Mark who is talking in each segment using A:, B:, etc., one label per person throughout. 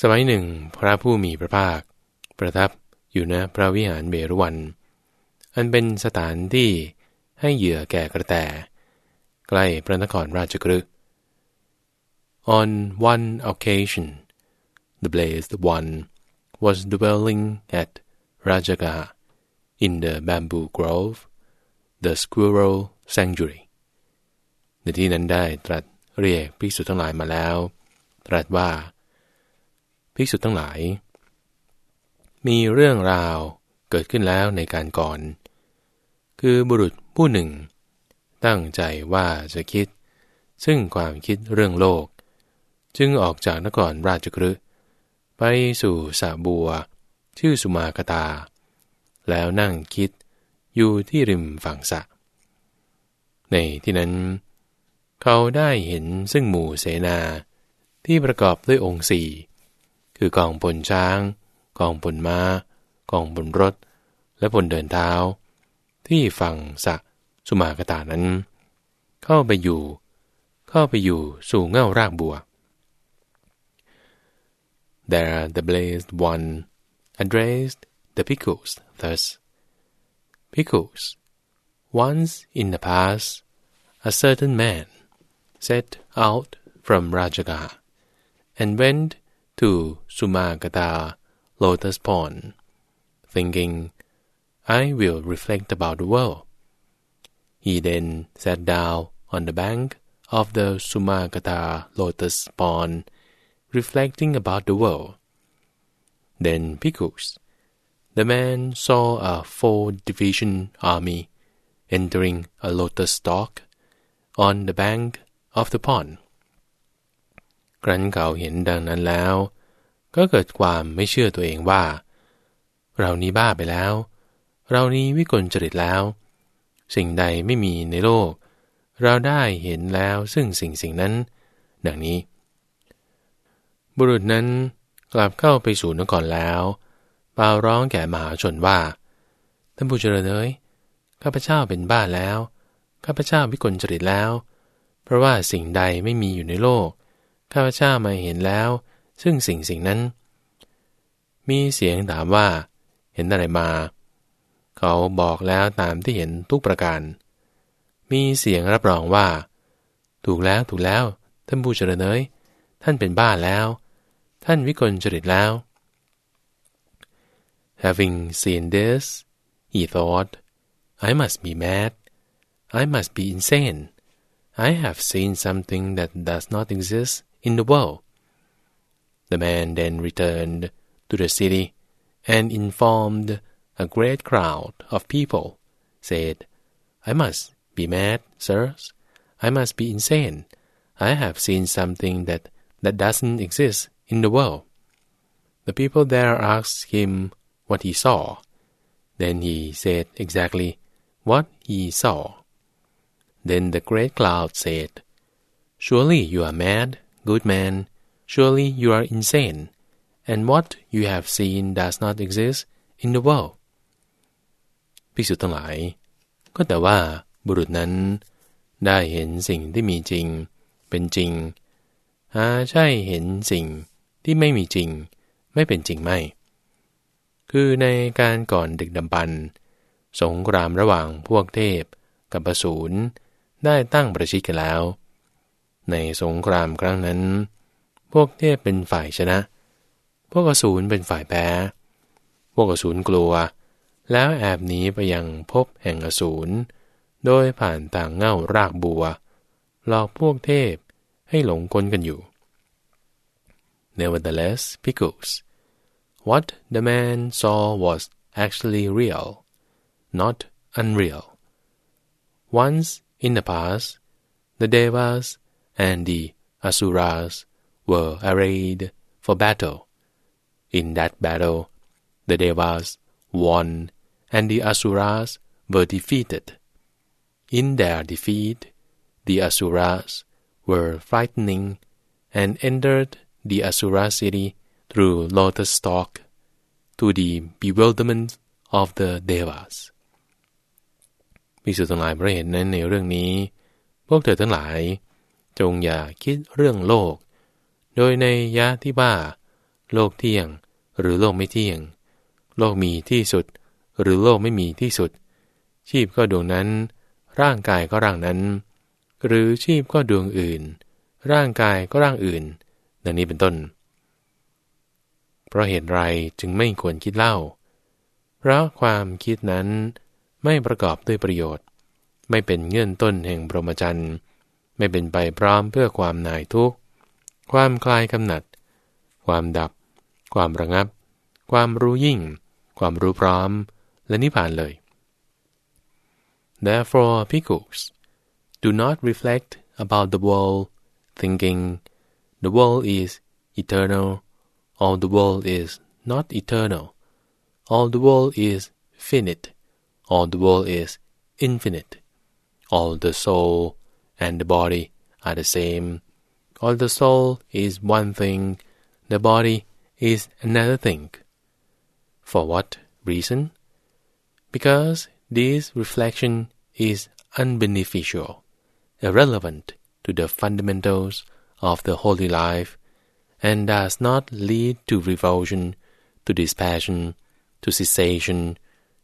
A: สมัยหนึ่ง พระผู้มีพระภาค ประทับอยู่ณพระวิหารเบรุวัน อันเป็นสถานที่ให้เหยื่อแก่กระแต ใกล้พระนครราชกฤห์ On one occasion, the blessed one was dwelling at Rajagaha in the bamboo grove, the squirrel sanctuary. ในที่นั้นได้ตรัสเรียกภิกษุทั้งหลายมาแล้ว ตรัสว่า ภิกษุทั้งหลาย มีเรื่องราวเกิดขึ้นแล้วในการก่อน คือบุรุษผู้หนึ่ง ตั้งใจว่าจะคิด ซึ่งความคิดเรื่องโลก จึงออกจากนครราชกฤห์ไปสู่สาบัว ชื่อสุมาคตา แล้วนั่งคิดอยู่ที่ริมฝั่งสระในที่นั้น เขาได้เห็นซึ่งหมู่เสนาที่ประกอบด้วยองค์สี่ คือกองพลช้าง กองพลมา้า กองพลรถ และพลเดินเท้า ที่ฝั่งสะสุมาคตานั้น เข้าไปอยู่ เข้าไปอยู่สู่เง่ารากบัว There the blessed one addressed the pickles thus: Pickles, once in the past, a certain man set out from Rajagaha and went to Sumagata lotus pond, thinking, I will reflect about the world. He then sat down on the bank of the Sumagata lotus pond, reflecting about the world. Then Pickles, the man saw a four-division army entering a lotus stalk on the bank of the pond. ครั้นเขาเห็นดังนั้นแล้ว ก็เกิดความไม่เชื่อตัวเองว่า เรานี้บ้าไปแล้ว เรานี้วิกลจริตแล้ว สิ่งใดไม่มีในโลก เราได้เห็นแล้วซึ่งสิ่งสิ่งนั้น ดังนี้ บุรุษนั้นกลับเข้าไปสู่นครแล้วเปล่าร้องแก่มหาชนว่าท่านผู้เจริญเอ้ยข้าพเจ้าเป็นบ้าแล้ว ข้าพเจ้าวิกลจริตแล้ว เพราะว่าสิ่งใดไม่มีอยู่ในโลก ข้าพเจ้ามาเห็นแล้ว ซึ่งสิ่งสิ่งนั้น มีเสียงถามว่า เห็นอะไรมา เขาบอกแล้วตามที่เห็นทุกประการ มีเสียงรับรองว่า ถูกแล้วถูกแล้ว ท่านผู้เจริญเอ้ยท่านเป็นบ้าแล้ว ท่านวิกลจริตแล้ว Having seen this, he thought, I must be mad. I must be insane. I have seen something that does not exist in the world. The man then returned to the city and informed a great crowd of people, said, I must be mad, sirs. I must be insane. I have seen something that, that doesn't exist in the world. The people there asked him what he saw. Then he said exactly what he saw. Then the great cloud said, Surely you are mad, good man. Surely you are insane. And what you have seen does not exist in the world. ภิกษุทั้งหลาย ก็แต่ว่าบุรุษนั้น ได้เห็นสิ่งที่มีจริง เป็นจริง หาใช่เห็นสิ่งที่ไม่มีจริง ไม่เป็นจริงไม่ คือในการก่อนดึกดำบรรพ์สงครามระหว่างพวกเทพ กับปสูรได้ตั้งประชิดกันแล้ว ในสงครามครั้งนั้น พวกเทพเป็นฝ่ายชนะ พวกอสูรเป็นฝ่ายแพ้ พวกอสูรกลัว แล้วแอบหนีไปยังพบแห่งอสูร โดยผ่านทางเง่ารากบัว หลอกพวกเทพให้หลงกลกันอยู่ Nevertheless, Pickles, what the man saw was actually real, not unreal. Once in the past, the Devas and the Asuras were arrayed for battle. In that battle, the Devas won and the Asuras were defeated. In their defeat, the Asuras were frightening and entered the Asura city through lotus stalk to the bewilderment of the devas พิสุทั้งหลายพระเห็นนั้นในเรื่องนี้ พวกเธอทั้งหลาย จงอย่าคิดเรื่องโลก โดยในยะที่ว่า โลกเที่ยงหรือโลกไม่เที่ยง โลกมีที่สุด หรือโลกไม่มีที่สุด ชีพก็ดวงนั้น ร่างกายก็ร่างนั้น หรือชีพก็ดวงอื่น ร่างกายก็ร่างอื่น ดังนี้เป็นต้น เพราะเหตุไรจึงไม่ควรคิดเล่า เพราะความคิดนั้นไม่ประกอบด้วยประโยชน์ ไม่เป็นเงื่อนต้นแห่งบรมจรรย์ ไม่เป็นไปพร้อมเพื่อความนายทุกข์ ความคลายกำหนัด ความดับ ความระงับ ความรู้ยิ่ง ความรู้พร้อม และนิพพานเลย Therefore, pickles, do not reflect about the world, thinking the world is eternal, all the world is not eternal, all the world is finite, all the world is infinite, all the soul and the body are the same. All the soul is one thing, the body is another thing. For what reason? Because this reflection is unbeneficial, irrelevant to the fundamentals of the holy life, and does not lead to revulsion, to dispassion, to cessation,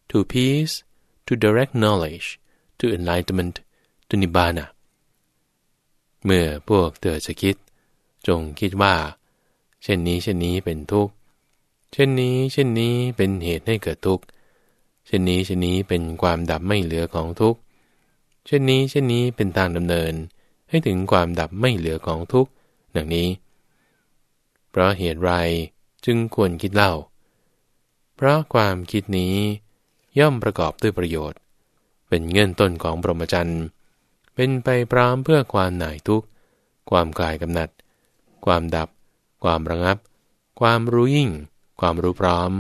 A: to peace, to direct knowledge, to enlightenment, to nibbana. เมื่อพวกเธอจะคิด จงคิดว่า เช่นนี้เช่นนี้เป็นทุกข์ เช่นนี้เช่นนี้เป็นเหตุให้เกิดทุกข์ เช่นนี้เช่นนี้เป็นความดับไม่เหลือของทุกข์ เช่นนี้เช่นนี้เป็นทางดำเนิน ให้ถึงความดับไม่เหลือของทุกข์ดังนี้ เพราะเหตุไรจึงควรคิดเล่า เพราะความคิดนี้ย่อมประกอบด้วยประโยชน์ เป็นเงื่อนต้นของบรมจรรย์ เป็นไปพร้อมเพื่อความหน่ายทุกข์ ความกลายกำหนัด ความดับ ความระงับ ความรู้ยิ่ง ความรู้พร้อม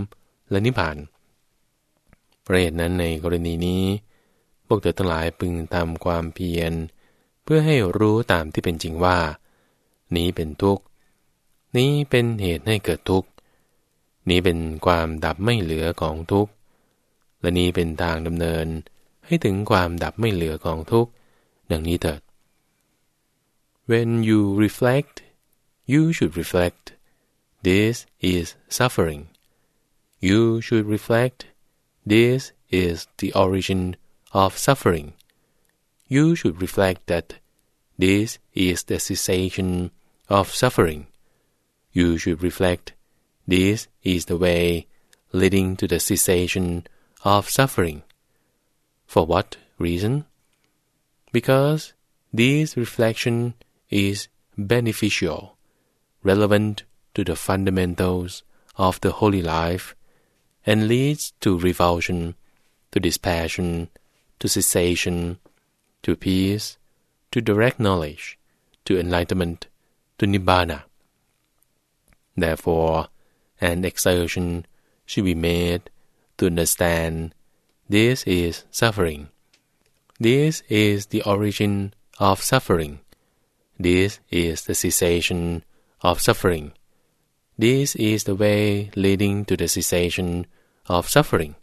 A: และนิพพาน ประเหตุนั้นในกรณีนี้ พวกเธอทั้งหลายพึงทำความเพียร เพื่อให้รู้ตามที่เป็นจริงว่า นี้เป็นทุกข์ นี้เป็นเหตุให้เกิดทุกข์ นี้เป็นความดับไม่เหลือของทุกข์ และนี้เป็นทางดำเนินให้ถึงความดับไม่เหลือของทุกข์ ดังนี้เถิด When you reflect you should reflect this is suffering you should reflect this is the origin of suffering you should reflect that this is the cessation of suffering you should reflect this is the way leading to the cessation of suffering for what reason Because this reflection is beneficial, relevant to the fundamentals of the holy life, and leads to revulsion, to dispassion, to cessation, to peace, to direct knowledge, to enlightenment, to nibbana. Therefore, an exertion should be made to understand this is suffering this is the origin of suffering. This is the cessation of suffering. This is the way leading to the cessation of suffering.